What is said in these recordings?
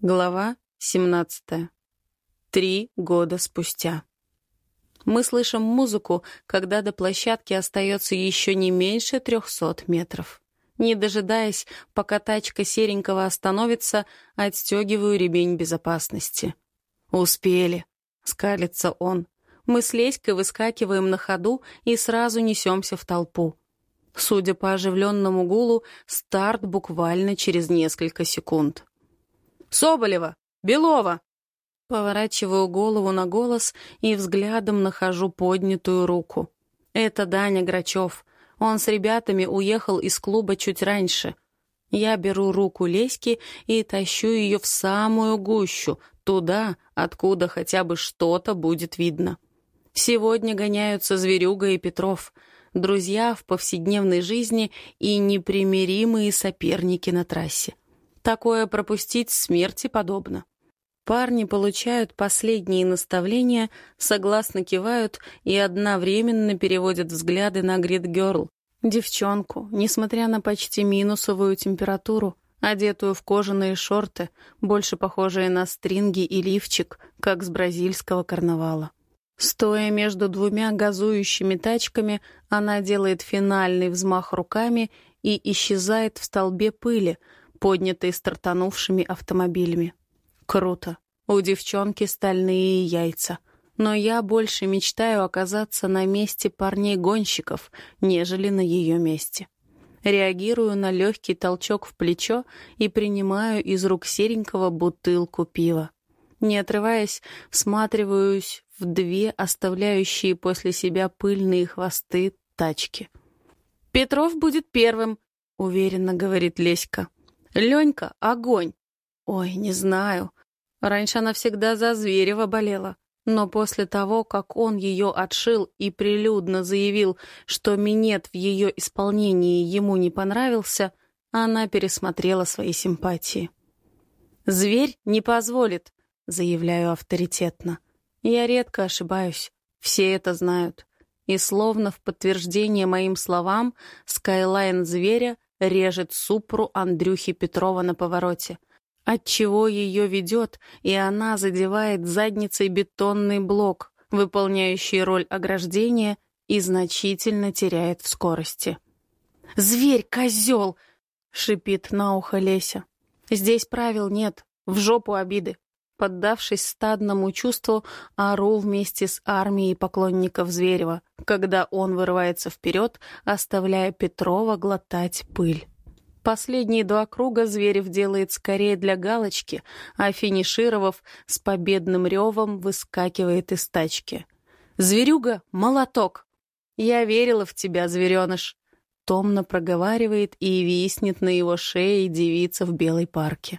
Глава 17. Три года спустя. Мы слышим музыку, когда до площадки остается еще не меньше трехсот метров. Не дожидаясь, пока тачка серенького остановится, отстегиваю ремень безопасности. «Успели», — скалится он. Мы с Леськой выскакиваем на ходу и сразу несемся в толпу. Судя по оживленному гулу, старт буквально через несколько секунд. Соболева! Белова!» Поворачиваю голову на голос и взглядом нахожу поднятую руку. Это Даня Грачев. Он с ребятами уехал из клуба чуть раньше. Я беру руку Леськи и тащу ее в самую гущу, туда, откуда хотя бы что-то будет видно. Сегодня гоняются Зверюга и Петров, друзья в повседневной жизни и непримиримые соперники на трассе. Такое пропустить смерти подобно. Парни получают последние наставления, согласно кивают и одновременно переводят взгляды на Грид-герл, девчонку, несмотря на почти минусовую температуру, одетую в кожаные шорты, больше похожие на стринги и лифчик, как с бразильского карнавала. Стоя между двумя газующими тачками, она делает финальный взмах руками и исчезает в столбе пыли, поднятой стартанувшими автомобилями. Круто. У девчонки стальные яйца. Но я больше мечтаю оказаться на месте парней-гонщиков, нежели на ее месте. Реагирую на легкий толчок в плечо и принимаю из рук серенького бутылку пива. Не отрываясь, всматриваюсь в две оставляющие после себя пыльные хвосты тачки. «Петров будет первым», — уверенно говорит Леська. Ленька — огонь. Ой, не знаю. Раньше она всегда за Зверева болела. Но после того, как он ее отшил и прилюдно заявил, что минет в ее исполнении ему не понравился, она пересмотрела свои симпатии. «Зверь не позволит», — заявляю авторитетно. Я редко ошибаюсь, все это знают. И словно в подтверждение моим словам, скайлайн зверя режет Супру Андрюхи Петрова на повороте. Отчего ее ведет, и она задевает задницей бетонный блок, выполняющий роль ограждения, и значительно теряет в скорости. «Зверь, козел!» — шипит на ухо Леся. «Здесь правил нет, в жопу обиды. Поддавшись стадному чувству, ору вместе с армией поклонников Зверева, когда он вырывается вперед, оставляя Петрова глотать пыль. Последние два круга Зверев делает скорее для галочки, а финишировав, с победным ревом выскакивает из тачки. «Зверюга, молоток!» «Я верила в тебя, звереныш!» Томно проговаривает и виснет на его шее девица в белой парке.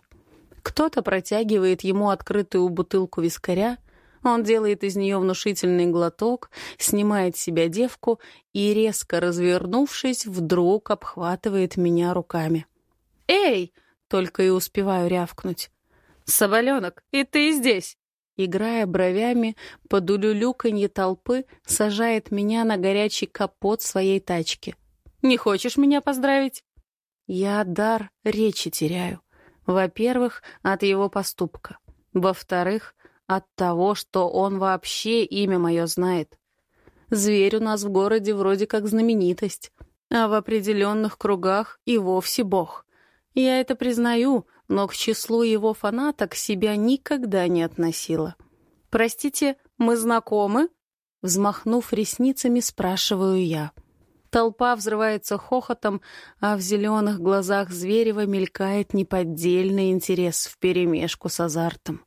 Кто-то протягивает ему открытую бутылку вискаря, он делает из нее внушительный глоток, снимает с себя девку и, резко развернувшись, вдруг обхватывает меня руками. «Эй!» — только и успеваю рявкнуть. «Соболенок, и ты здесь!» Играя бровями, под улюлюканье толпы сажает меня на горячий капот своей тачки. «Не хочешь меня поздравить?» Я дар речи теряю. Во-первых, от его поступка. Во-вторых, от того, что он вообще имя мое знает. Зверь у нас в городе вроде как знаменитость, а в определенных кругах и вовсе бог. Я это признаю, но к числу его фанаток себя никогда не относила. «Простите, мы знакомы?» Взмахнув ресницами, спрашиваю я. Толпа взрывается хохотом, а в зеленых глазах Зверева мелькает неподдельный интерес вперемешку с азартом.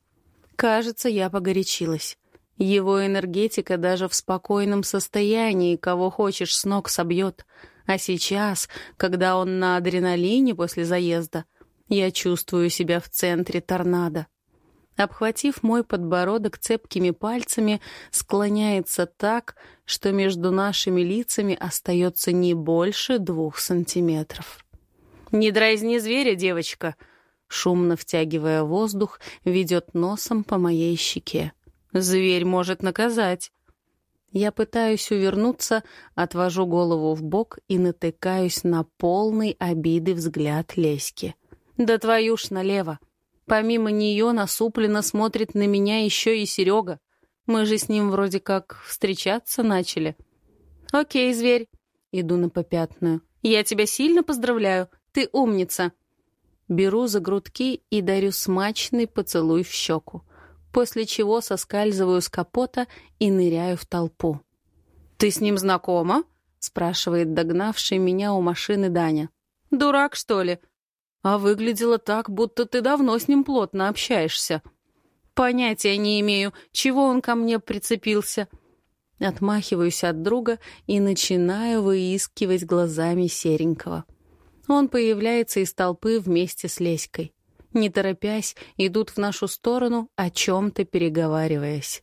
Кажется, я погорячилась. Его энергетика даже в спокойном состоянии кого хочешь с ног собьет. А сейчас, когда он на адреналине после заезда, я чувствую себя в центре торнадо обхватив мой подбородок цепкими пальцами, склоняется так, что между нашими лицами остается не больше двух сантиметров. «Не дразни зверя, девочка!» Шумно втягивая воздух, ведет носом по моей щеке. «Зверь может наказать!» Я пытаюсь увернуться, отвожу голову в бок и натыкаюсь на полный обиды взгляд Леськи. «Да твою ж налево!» Помимо нее насупленно смотрит на меня еще и Серега. Мы же с ним вроде как встречаться начали. «Окей, зверь». Иду на попятную. «Я тебя сильно поздравляю. Ты умница». Беру за грудки и дарю смачный поцелуй в щеку, после чего соскальзываю с капота и ныряю в толпу. «Ты с ним знакома?» — спрашивает догнавший меня у машины Даня. «Дурак, что ли?» «А выглядело так, будто ты давно с ним плотно общаешься». «Понятия не имею, чего он ко мне прицепился». Отмахиваюсь от друга и начинаю выискивать глазами серенького. Он появляется из толпы вместе с Леськой. Не торопясь, идут в нашу сторону, о чем-то переговариваясь.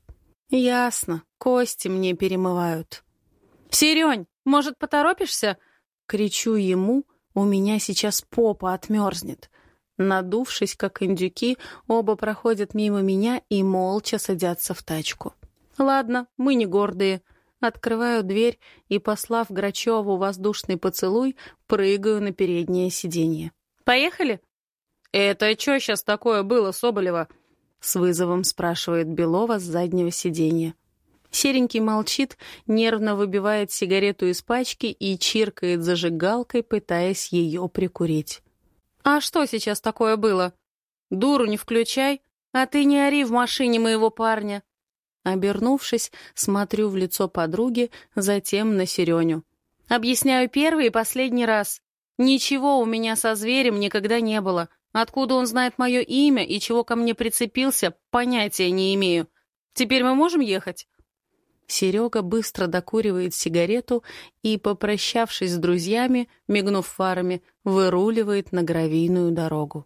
«Ясно, кости мне перемывают». «Серень, может, поторопишься?» Кричу ему, у меня сейчас попа отмерзнет. Надувшись, как индюки, оба проходят мимо меня и молча садятся в тачку. «Ладно, мы не гордые». Открываю дверь и, послав Грачеву воздушный поцелуй, прыгаю на переднее сиденье. «Поехали?» «Это что сейчас такое было, Соболева?» С вызовом спрашивает Белова с заднего сиденья. Серенький молчит, нервно выбивает сигарету из пачки и чиркает зажигалкой, пытаясь ее прикурить. «А что сейчас такое было? Дуру не включай, а ты не ори в машине моего парня!» Обернувшись, смотрю в лицо подруги, затем на Сереню. «Объясняю первый и последний раз. Ничего у меня со зверем никогда не было. Откуда он знает мое имя и чего ко мне прицепился, понятия не имею. Теперь мы можем ехать?» Серега быстро докуривает сигарету и, попрощавшись с друзьями, мигнув фарами, выруливает на гравийную дорогу.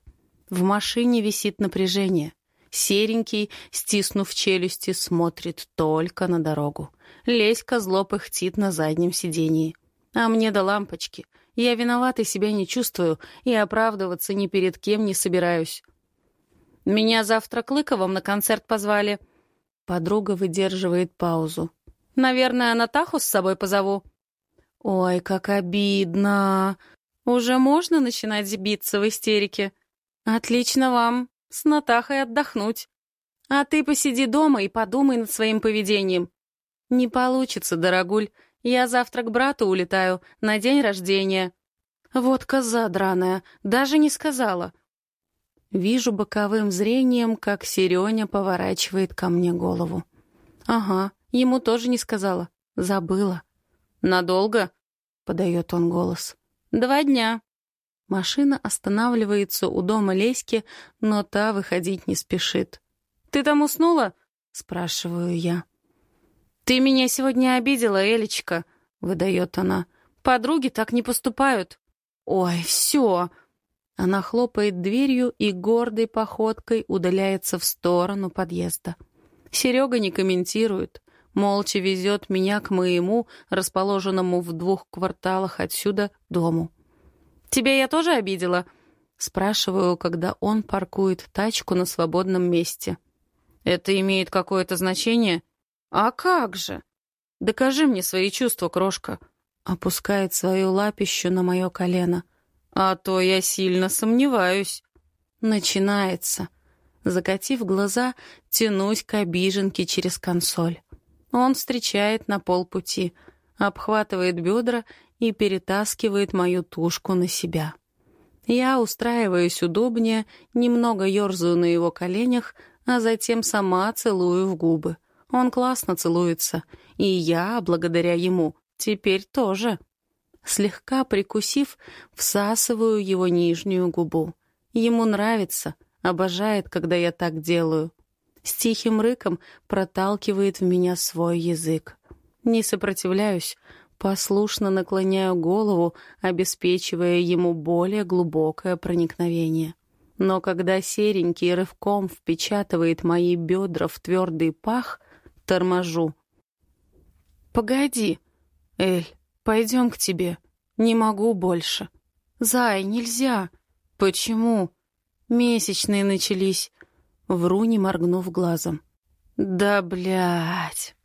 В машине висит напряжение. Серенький, стиснув челюсти, смотрит только на дорогу. Леська зло пыхтит на заднем сидении. А мне до лампочки. Я виноватой себя не чувствую и оправдываться ни перед кем не собираюсь. Меня завтра Клыковым на концерт позвали — Подруга выдерживает паузу. «Наверное, Натаху с собой позову». «Ой, как обидно! Уже можно начинать биться в истерике? Отлично вам, с Натахой отдохнуть. А ты посиди дома и подумай над своим поведением. Не получится, дорогуль. Я завтра к брату улетаю, на день рождения. Вот коза драная, даже не сказала. Вижу боковым зрением, как Сереня поворачивает ко мне голову. «Ага, ему тоже не сказала. Забыла». «Надолго?» — подает он голос. «Два дня». Машина останавливается у дома Леськи, но та выходить не спешит. «Ты там уснула?» — спрашиваю я. «Ты меня сегодня обидела, Элечка», — выдает она. «Подруги так не поступают». «Ой, все!» Она хлопает дверью и гордой походкой удаляется в сторону подъезда. Серега не комментирует, молча везет меня к моему, расположенному в двух кварталах отсюда, дому. «Тебя я тоже обидела?» Спрашиваю, когда он паркует тачку на свободном месте. «Это имеет какое-то значение?» «А как же?» «Докажи мне свои чувства, крошка». Опускает свою лапищу на мое колено. А то я сильно сомневаюсь. Начинается. Закатив глаза, тянусь к обиженке через консоль. Он встречает на полпути, обхватывает бедра и перетаскивает мою тушку на себя. Я устраиваюсь удобнее, немного ерзаю на его коленях, а затем сама целую в губы. Он классно целуется, и я, благодаря ему, теперь тоже. Слегка прикусив, всасываю его нижнюю губу. Ему нравится, обожает, когда я так делаю. С тихим рыком проталкивает в меня свой язык. Не сопротивляюсь, послушно наклоняю голову, обеспечивая ему более глубокое проникновение. Но когда серенький рывком впечатывает мои бедра в твердый пах, торможу. «Погоди, Эль, Пойдем к тебе. Не могу больше. Зай, нельзя. Почему? Месячные начались. Вру, не моргнув глазом. Да, блядь.